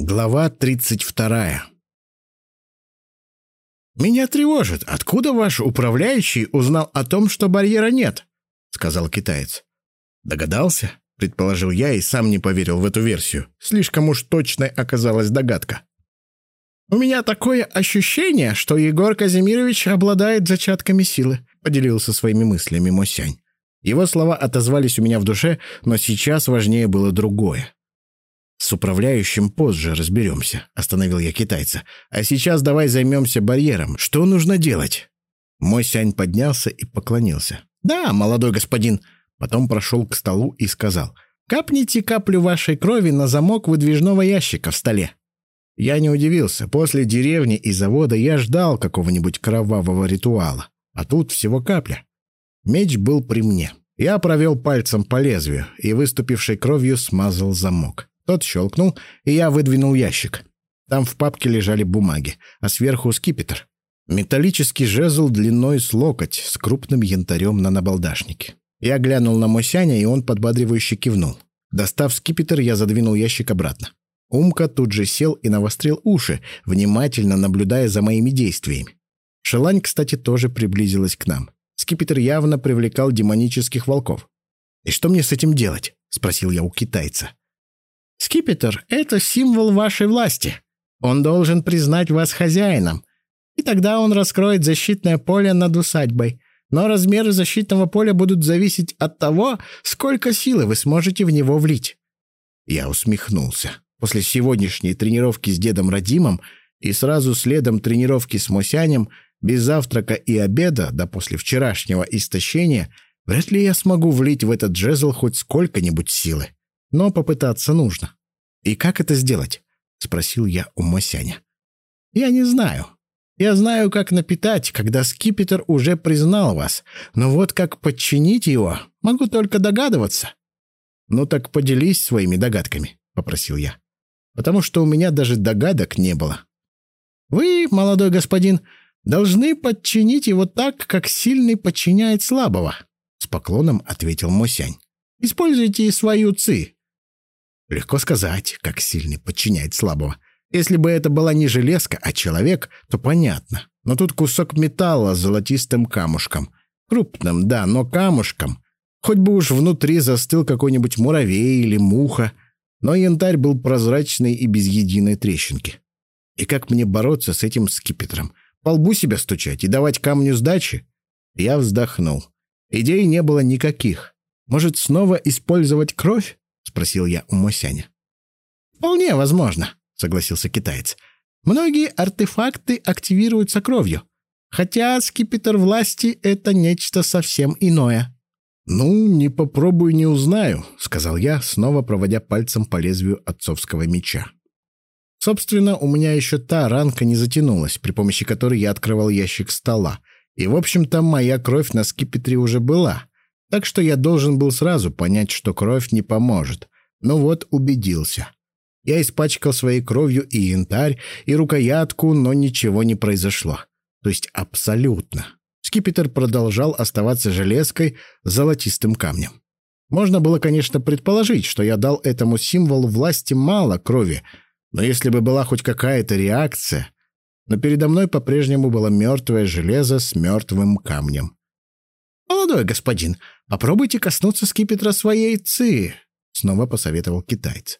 Глава 32. «Меня тревожит. Откуда ваш управляющий узнал о том, что барьера нет?» — сказал китаец. «Догадался?» — предположил я и сам не поверил в эту версию. Слишком уж точной оказалась догадка. «У меня такое ощущение, что Егор Казимирович обладает зачатками силы», — поделился своими мыслями Мосянь. Его слова отозвались у меня в душе, но сейчас важнее было другое. «С управляющим позже разберемся», — остановил я китайца. «А сейчас давай займемся барьером. Что нужно делать?» Мой сянь поднялся и поклонился. «Да, молодой господин». Потом прошел к столу и сказал. «Капните каплю вашей крови на замок выдвижного ящика в столе». Я не удивился. После деревни и завода я ждал какого-нибудь кровавого ритуала. А тут всего капля. Меч был при мне. Я провел пальцем по лезвию и, выступившей кровью, смазал замок. Тот щелкнул, и я выдвинул ящик. Там в папке лежали бумаги, а сверху скипетр. Металлический жезл длиной с локоть с крупным янтарем на набалдашнике. Я глянул на Мосяня, и он подбадривающе кивнул. Достав скипетр, я задвинул ящик обратно. Умка тут же сел и навострил уши, внимательно наблюдая за моими действиями. Шелань, кстати, тоже приблизилась к нам. Скипетр явно привлекал демонических волков. «И что мне с этим делать?» — спросил я у китайца. Скипетр — это символ вашей власти. Он должен признать вас хозяином. И тогда он раскроет защитное поле над усадьбой. Но размеры защитного поля будут зависеть от того, сколько силы вы сможете в него влить. Я усмехнулся. После сегодняшней тренировки с дедом Радимом и сразу следом тренировки с Мосянем, без завтрака и обеда, да после вчерашнего истощения, вряд ли я смогу влить в этот жезл хоть сколько-нибудь силы но попытаться нужно. «И как это сделать?» — спросил я у Мосяня. «Я не знаю. Я знаю, как напитать, когда скипетр уже признал вас, но вот как подчинить его, могу только догадываться». «Ну так поделись своими догадками», — попросил я. «Потому что у меня даже догадок не было». «Вы, молодой господин, должны подчинить его так, как сильный подчиняет слабого», — с поклоном ответил Мосянь. «Используйте свою ци, Легко сказать, как сильный подчиняет слабого. Если бы это была не железка, а человек, то понятно. Но тут кусок металла с золотистым камушком. Крупным, да, но камушком. Хоть бы уж внутри застыл какой-нибудь муравей или муха. Но янтарь был прозрачный и без единой трещинки. И как мне бороться с этим скипетром? По лбу себя стучать и давать камню сдачи? Я вздохнул. Идей не было никаких. Может, снова использовать кровь? — спросил я у Мосяня. «Вполне возможно», — согласился китаец. «Многие артефакты активируются кровью, хотя скипетр власти — это нечто совсем иное». «Ну, не попробую, не узнаю», — сказал я, снова проводя пальцем по лезвию отцовского меча. Собственно, у меня еще та ранка не затянулась, при помощи которой я открывал ящик стола. И, в общем-то, моя кровь на скипетре уже была. Так что я должен был сразу понять, что кровь не поможет. Ну вот, убедился. Я испачкал своей кровью и янтарь, и рукоятку, но ничего не произошло. То есть абсолютно. Скипетр продолжал оставаться железкой с золотистым камнем. Можно было, конечно, предположить, что я дал этому символу власти мало крови, но если бы была хоть какая-то реакция... Но передо мной по-прежнему было мертвое железо с мертвым камнем. «Молодой господин, попробуйте коснуться скипетра своей ци», — снова посоветовал китаец.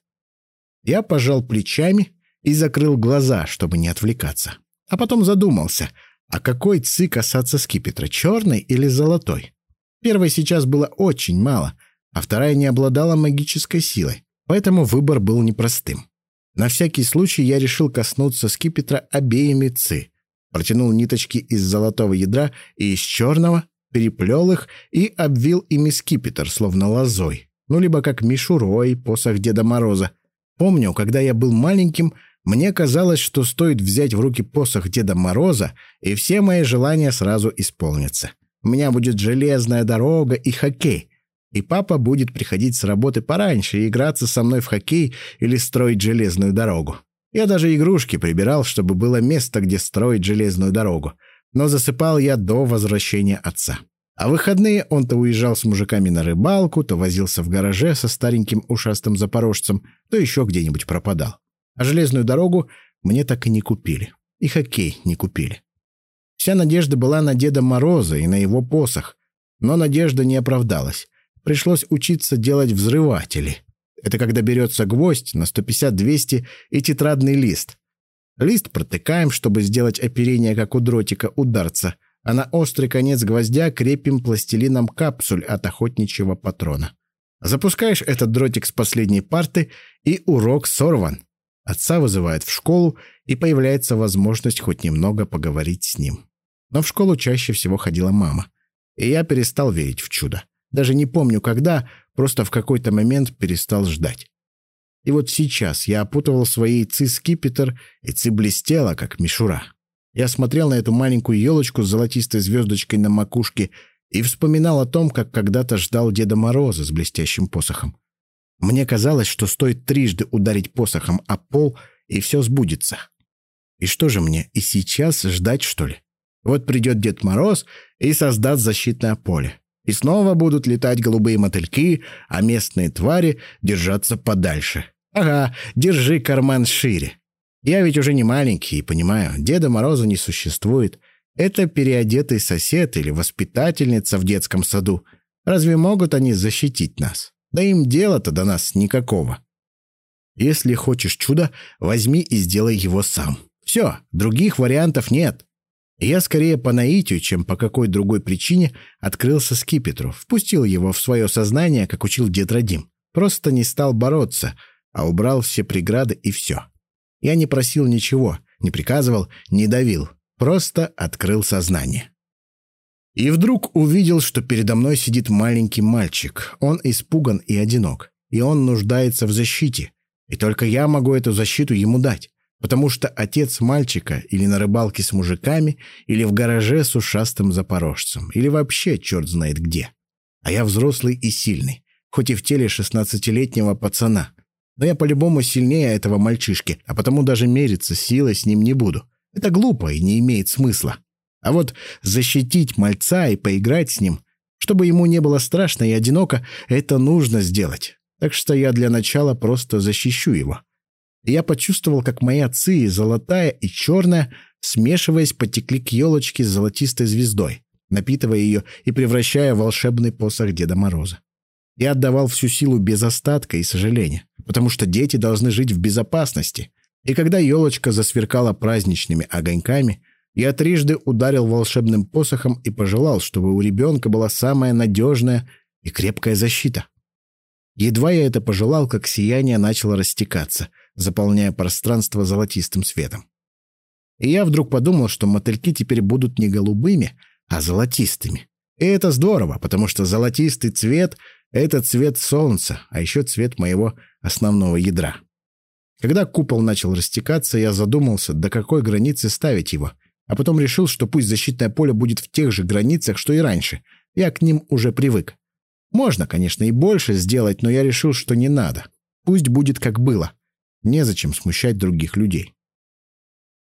Я пожал плечами и закрыл глаза, чтобы не отвлекаться. А потом задумался, а какой ци касаться скипетра, черной или золотой? Первой сейчас было очень мало, а вторая не обладала магической силой, поэтому выбор был непростым. На всякий случай я решил коснуться скипетра обеими ци. Протянул ниточки из золотого ядра и из черного, переплел их и обвил ими скипетр, словно лозой. Ну, либо как мишурой, посох Деда Мороза. Помню, когда я был маленьким, мне казалось, что стоит взять в руки посох Деда Мороза, и все мои желания сразу исполнятся. У меня будет железная дорога и хоккей. И папа будет приходить с работы пораньше и играться со мной в хоккей или строить железную дорогу. Я даже игрушки прибирал, чтобы было место, где строить железную дорогу но засыпал я до возвращения отца. А в выходные он то уезжал с мужиками на рыбалку, то возился в гараже со стареньким ушастым запорожцем, то еще где-нибудь пропадал. А железную дорогу мне так и не купили. И хоккей не купили. Вся надежда была на Деда Мороза и на его посох. Но надежда не оправдалась. Пришлось учиться делать взрыватели. Это когда берется гвоздь на 150-200 и тетрадный лист. Лист протыкаем, чтобы сделать оперение, как у дротика ударца, а на острый конец гвоздя крепим пластилином капсуль от охотничьего патрона. Запускаешь этот дротик с последней парты, и урок сорван. Отца вызывают в школу, и появляется возможность хоть немного поговорить с ним. Но в школу чаще всего ходила мама. И я перестал верить в чудо. Даже не помню когда, просто в какой-то момент перестал ждать. И вот сейчас я опутывал своей ци скипетр, и ци блестела, как мишура. Я смотрел на эту маленькую елочку с золотистой звездочкой на макушке и вспоминал о том, как когда-то ждал Деда Мороза с блестящим посохом. Мне казалось, что стоит трижды ударить посохом о пол, и все сбудется. И что же мне, и сейчас ждать, что ли? Вот придет Дед Мороз и создаст защитное поле. И снова будут летать голубые мотыльки, а местные твари держаться подальше. Ага, держи карман шире. Я ведь уже не маленький и понимаю, Деда Мороза не существует. Это переодетый сосед или воспитательница в детском саду. Разве могут они защитить нас? Да им дела-то до нас никакого. Если хочешь чуда, возьми и сделай его сам. Все, других вариантов нет. Я скорее по наитию, чем по какой другой причине открылся скипетру, впустил его в свое сознание, как учил дед Радим. Просто не стал бороться, а убрал все преграды и все. Я не просил ничего, не приказывал, не давил. Просто открыл сознание. И вдруг увидел, что передо мной сидит маленький мальчик. Он испуган и одинок. И он нуждается в защите. И только я могу эту защиту ему дать. Потому что отец мальчика или на рыбалке с мужиками, или в гараже с ушастым запорожцем, или вообще черт знает где. А я взрослый и сильный, хоть и в теле шестнадцатилетнего пацана. Но я по-любому сильнее этого мальчишки, а потому даже мериться силой с ним не буду. Это глупо и не имеет смысла. А вот защитить мальца и поиграть с ним, чтобы ему не было страшно и одиноко, это нужно сделать. Так что я для начала просто защищу его. И я почувствовал, как моя ци, золотая и черная, смешиваясь, потекли к елочке с золотистой звездой, напитывая ее и превращая в волшебный посох Деда Мороза. Я отдавал всю силу без остатка и сожаления, потому что дети должны жить в безопасности. И когда елочка засверкала праздничными огоньками, я трижды ударил волшебным посохом и пожелал, чтобы у ребенка была самая надежная и крепкая защита. Едва я это пожелал, как сияние начало растекаться, заполняя пространство золотистым светом. И я вдруг подумал, что мотыльки теперь будут не голубыми, а золотистыми. И это здорово, потому что золотистый цвет — это цвет солнца, а еще цвет моего основного ядра. Когда купол начал растекаться, я задумался, до какой границы ставить его — а потом решил, что пусть защитное поле будет в тех же границах, что и раньше. Я к ним уже привык. Можно, конечно, и больше сделать, но я решил, что не надо. Пусть будет как было. Незачем смущать других людей.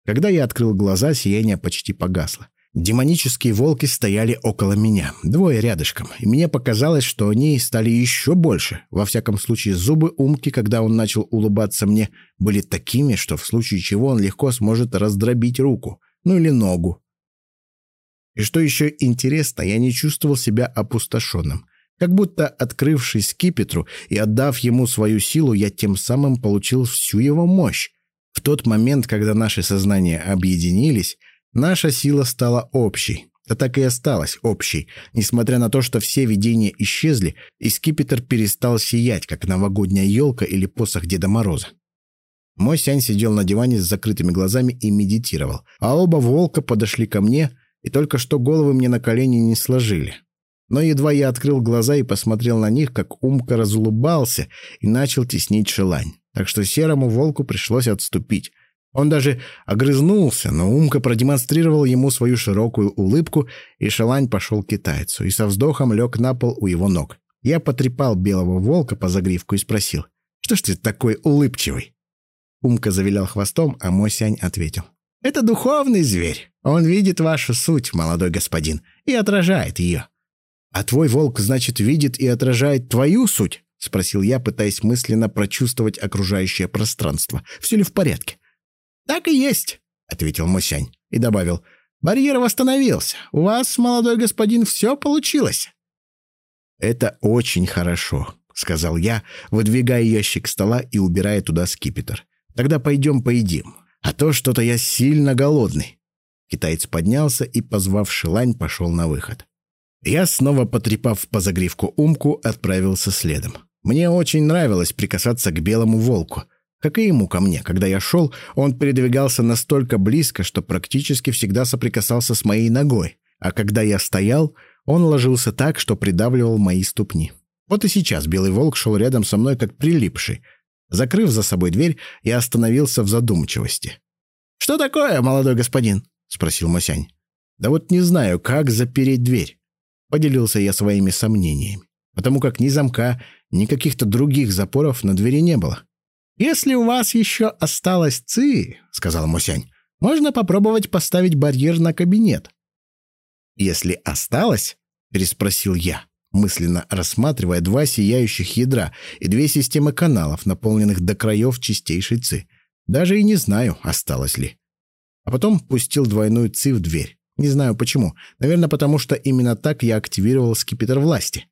Когда я открыл глаза, сияние почти погасло. Демонические волки стояли около меня, двое рядышком, и мне показалось, что они стали еще больше. Во всяком случае, зубы Умки, когда он начал улыбаться мне, были такими, что в случае чего он легко сможет раздробить руку ну или ногу. И что еще интересно, я не чувствовал себя опустошенным. Как будто, открывшись скипетру и отдав ему свою силу, я тем самым получил всю его мощь. В тот момент, когда наши сознания объединились, наша сила стала общей. Да так и осталась общей, несмотря на то, что все видения исчезли, и скипетр перестал сиять, как новогодняя елка или посох Деда Мороза. Мой Сянь сидел на диване с закрытыми глазами и медитировал, а оба волка подошли ко мне и только что головы мне на колени не сложили. Но едва я открыл глаза и посмотрел на них, как Умка разулыбался и начал теснить шелань. Так что серому волку пришлось отступить. Он даже огрызнулся, но Умка продемонстрировал ему свою широкую улыбку, и шелань пошел к китайцу, и со вздохом лег на пол у его ног. Я потрепал белого волка по загривку и спросил, «Что ж ты такой улыбчивый?» Умка завилял хвостом, а Мосянь ответил. «Это духовный зверь. Он видит вашу суть, молодой господин, и отражает ее». «А твой волк, значит, видит и отражает твою суть?» — спросил я, пытаясь мысленно прочувствовать окружающее пространство. «Все ли в порядке?» «Так и есть», — ответил Мосянь и добавил. «Барьер восстановился. У вас, молодой господин, все получилось». «Это очень хорошо», — сказал я, выдвигая ящик стола и убирая туда скипетр. «Тогда пойдем поедим. А то что-то я сильно голодный». Китаец поднялся и, позвав Шилань, пошел на выход. Я, снова потрепав по загривку умку, отправился следом. Мне очень нравилось прикасаться к белому волку. Как и ему ко мне. Когда я шел, он передвигался настолько близко, что практически всегда соприкасался с моей ногой. А когда я стоял, он ложился так, что придавливал мои ступни. Вот и сейчас белый волк шел рядом со мной, как прилипший. Закрыв за собой дверь, я остановился в задумчивости. «Что такое, молодой господин?» — спросил Масянь. «Да вот не знаю, как запереть дверь». Поделился я своими сомнениями, потому как ни замка, ни каких-то других запоров на двери не было. «Если у вас еще осталось ци, — сказал Мусянь, — можно попробовать поставить барьер на кабинет. «Если осталось?» — переспросил я, мысленно рассматривая два сияющих ядра и две системы каналов, наполненных до краев чистейшей ци. Даже и не знаю, осталось ли. А потом пустил двойную ци в дверь. Не знаю почему. Наверное, потому что именно так я активировал скипетр власти.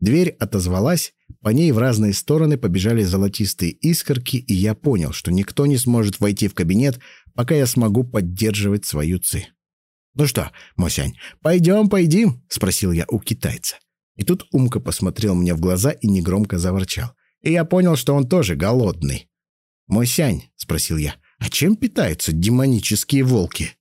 Дверь отозвалась, по ней в разные стороны побежали золотистые искорки, и я понял, что никто не сможет войти в кабинет, пока я смогу поддерживать свою ци. «Ну что, Мосянь, пойдем, пойдем?» — спросил я у китайца. И тут Умка посмотрел мне в глаза и негромко заворчал. И я понял, что он тоже голодный. «Мосянь», — спросил я, — «а чем питаются демонические волки?»